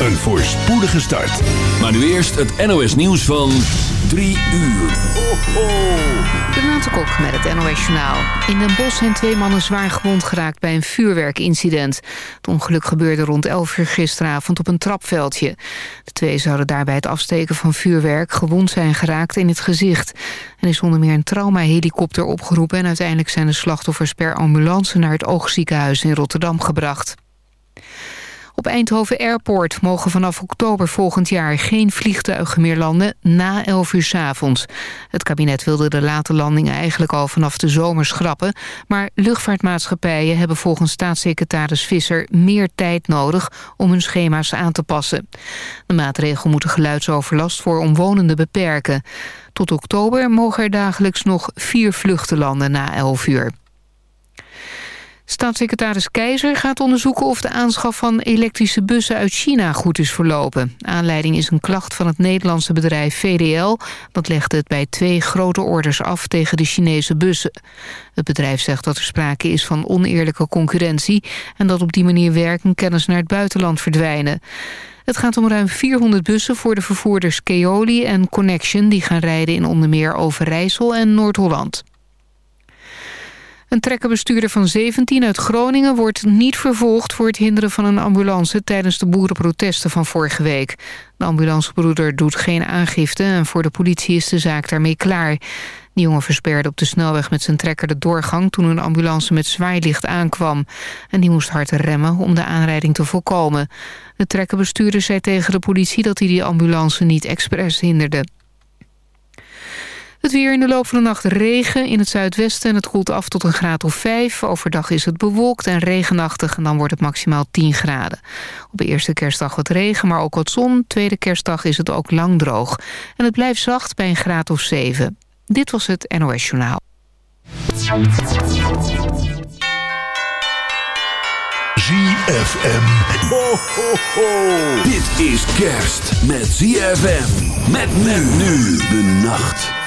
een voorspoedige start. Maar nu eerst het NOS nieuws van 3 uur. Ho, ho. De Kok met het NOS Journaal. In Den Bosch zijn twee mannen zwaar gewond geraakt bij een vuurwerkincident. Het ongeluk gebeurde rond 11 uur gisteravond op een trapveldje. De twee zouden daarbij het afsteken van vuurwerk gewond zijn geraakt in het gezicht. Er is onder meer een traumahelikopter opgeroepen... en uiteindelijk zijn de slachtoffers per ambulance naar het oogziekenhuis in Rotterdam gebracht. Op Eindhoven Airport mogen vanaf oktober volgend jaar geen vliegtuigen meer landen na 11 uur s avonds. Het kabinet wilde de late landingen eigenlijk al vanaf de zomer schrappen, maar luchtvaartmaatschappijen hebben volgens staatssecretaris Visser meer tijd nodig om hun schema's aan te passen. De maatregel moet de geluidsoverlast voor omwonenden beperken. Tot oktober mogen er dagelijks nog vier vluchten landen na 11 uur. Staatssecretaris Keizer gaat onderzoeken of de aanschaf van elektrische bussen uit China goed is verlopen. Aanleiding is een klacht van het Nederlandse bedrijf VDL. Dat legde het bij twee grote orders af tegen de Chinese bussen. Het bedrijf zegt dat er sprake is van oneerlijke concurrentie... en dat op die manier werk en kennis naar het buitenland verdwijnen. Het gaat om ruim 400 bussen voor de vervoerders Keoli en Connection... die gaan rijden in onder meer Overijssel en Noord-Holland. Een trekkerbestuurder van 17 uit Groningen wordt niet vervolgd... voor het hinderen van een ambulance tijdens de boerenprotesten van vorige week. De ambulancebroeder doet geen aangifte... en voor de politie is de zaak daarmee klaar. De jongen versperde op de snelweg met zijn trekker de doorgang... toen een ambulance met zwaailicht aankwam. En die moest hard remmen om de aanrijding te voorkomen. De trekkerbestuurder zei tegen de politie dat hij die ambulance niet expres hinderde. Het weer in de loop van de nacht regen in het zuidwesten... en het koelt af tot een graad of 5. Overdag is het bewolkt en regenachtig en dan wordt het maximaal 10 graden. Op de eerste kerstdag wat regen, maar ook wat zon. Tweede kerstdag is het ook lang droog. En het blijft zacht bij een graad of 7. Dit was het NOS Journaal. ZFM. Ho, ho, ho. Dit is kerst met ZFM. Met men nu de nacht.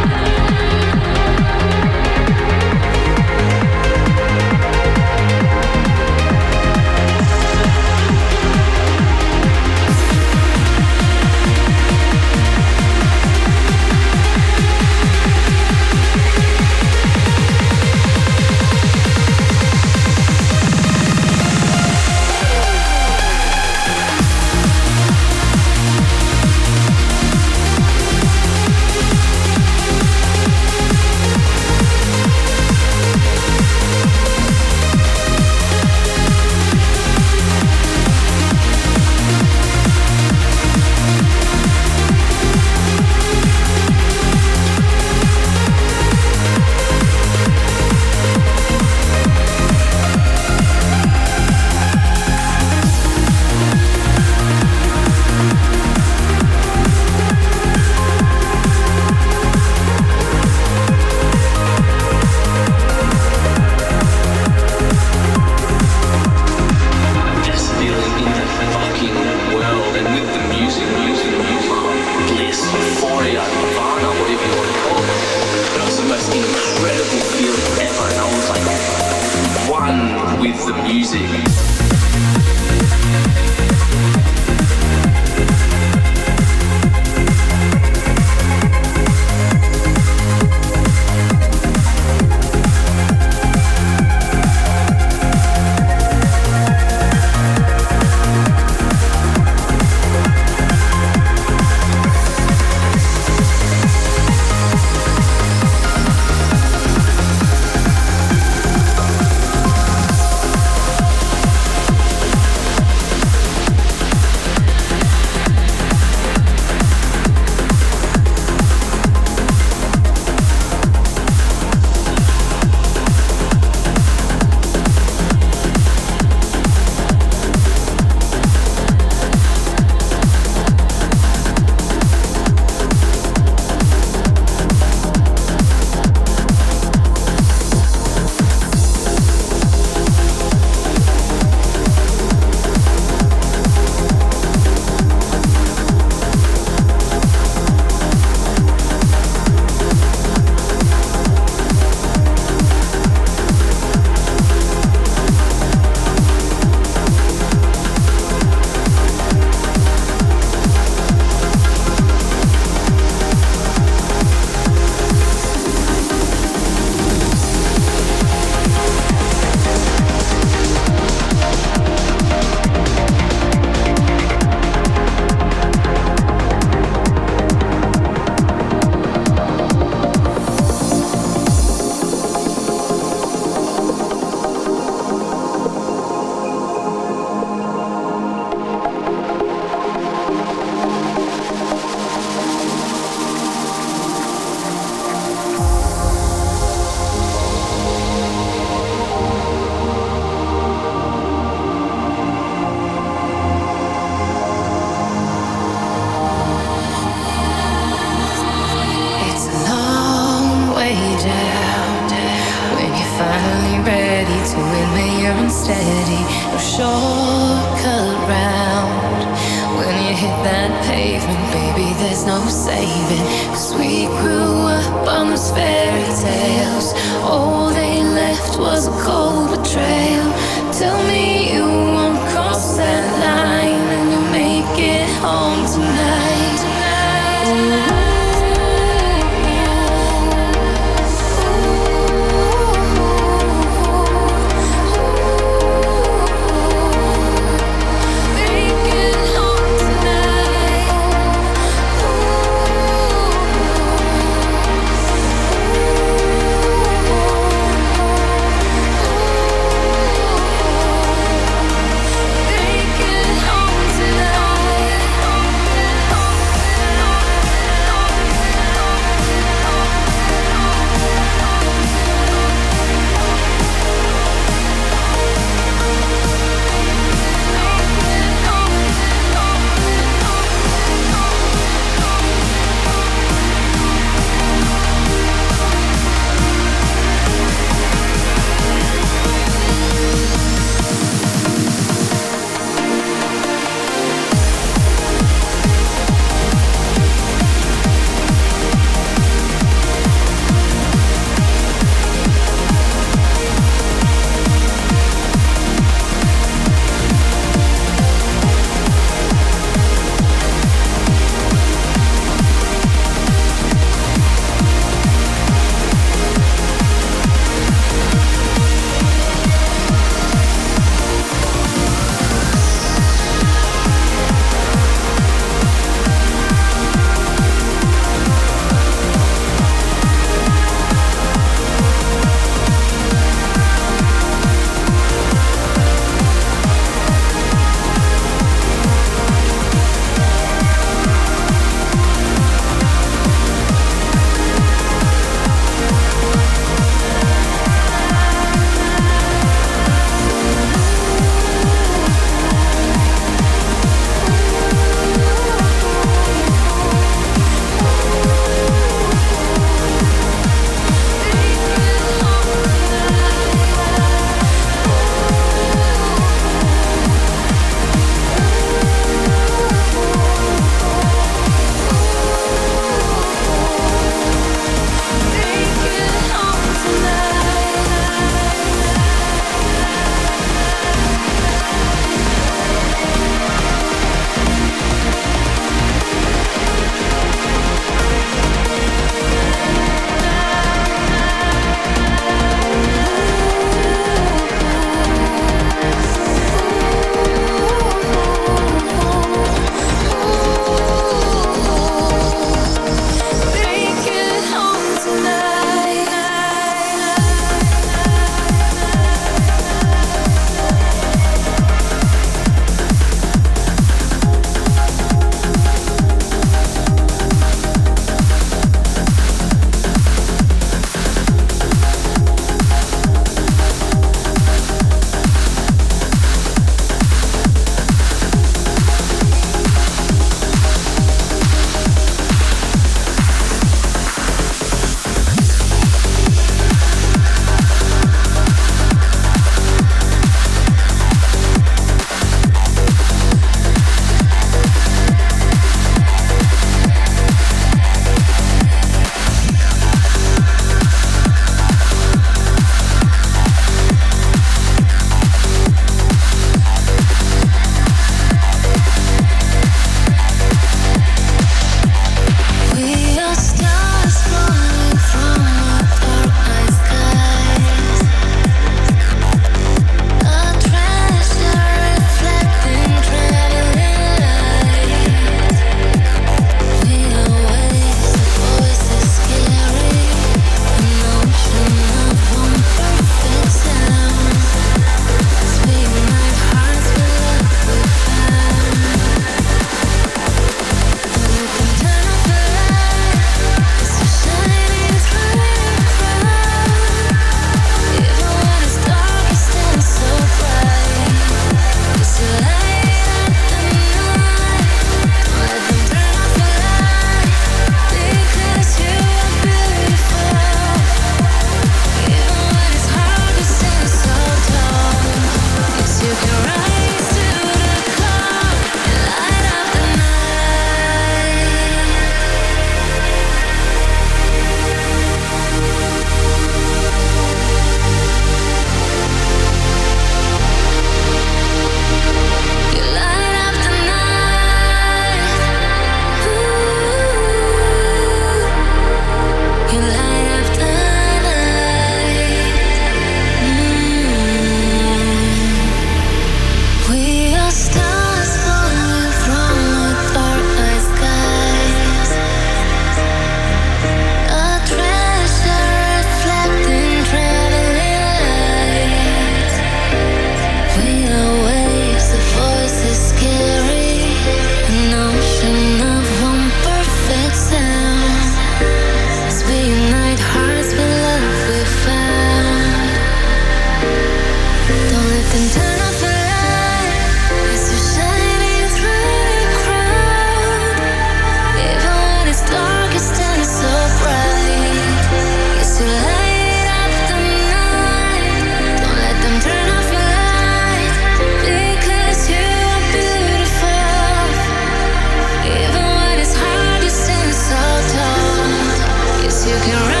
look around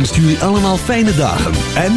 wenst jullie allemaal fijne dagen. En...